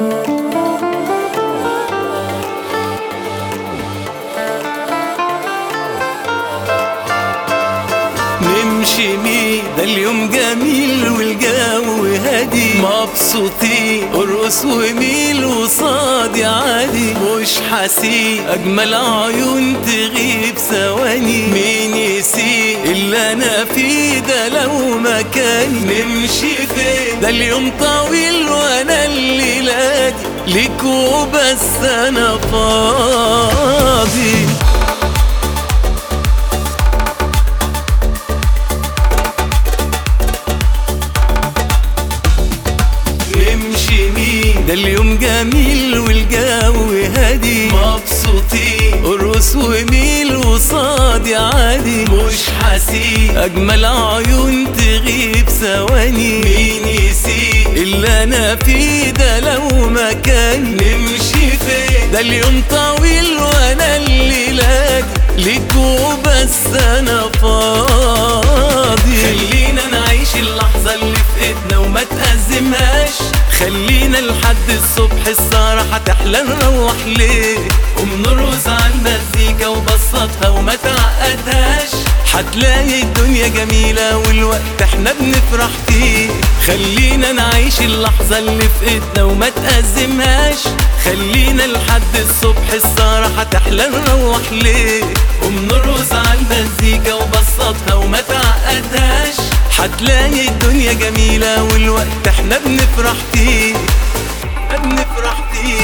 نمشي مين ده اليوم جميل والجو هادي. مبسوطين ارقص وميل وصادي عادي مش حسيب أجمل عيون تغيب ثواني. مين يسيب اللي أنا فيه ده لو مكاني. نمشي ده اليوم طويل وأنا الليلة دي ليك وبس أنا فاضي. ده اليوم جميل والجو هادي. مبسوطين. ارقص وميل وصادي عادي مش حسيب أجمل عيون تغيب ثواني. مين يسيب اللي أنا فيه ده لو مكان نمشي فين؟ ده اليوم طويل وأنا الليلة دي ليك وبس أنا فاضي. خلينا نعيش اللحظة اللي في إيدنا وما تأزمهاش. خلينا لحد الصبح السهرة هتحلى نروح ليه؟ هتلاقي الدنيا جميلة والوقت إحنا بنفرح فيه. خلينا نعيش اللحظة اللي في ايدنا وما تأزمهاش. خلينا لحد الصبح السهرة هتحلى نروح ليه؟ قوم نرقص على المزيكا وبسطها وما تعقدهاش. هتلاقي الدنيا جميلة والوقت إحنا بنفرح فيه. بنفرح فيه.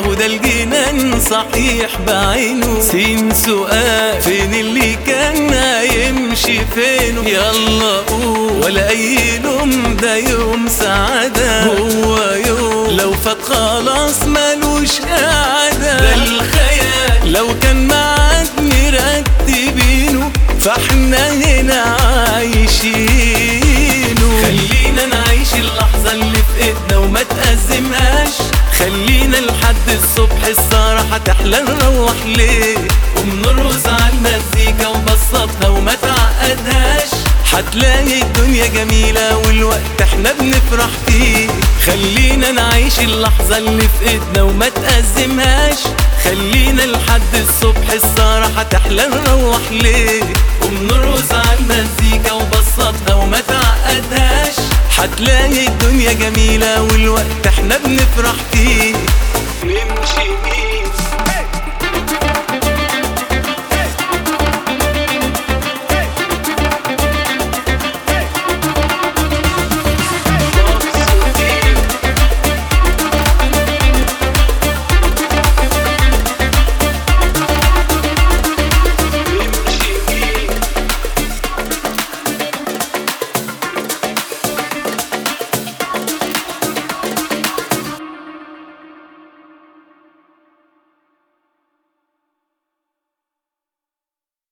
اهو ده الجنان صحيح بعينه. سين سؤال فين اللي كان هيمشي فينه يلا قول ولا اي لوم ده يوم سعادة. هو يوم لو فات خلاص ملوش قعدة ده الخيال لو كان معاك مرتبينه. فاحنا هنا عايشينه. خلينا نعيش اللحظة اللي في إيدنا وما تأزمهاش. خلينا هتحلى نروح ليه؟ قوم نرقص على المزيكا وبسطها وما تعقدهاش. هتلاقي الدنيا جميلة والوقت إحنا بنفرح فيه. خلينا نعيش اللحظة اللي في إيدنا وما تأزمهاش. خلينا لحد الصبح السهرة هتحلى نروح ليه؟ قوم نرقص على المزيكا وبسطها وما تعقدهاش. هتلاقي الدنيا جميلة والوقت إحنا بنفرح فيه.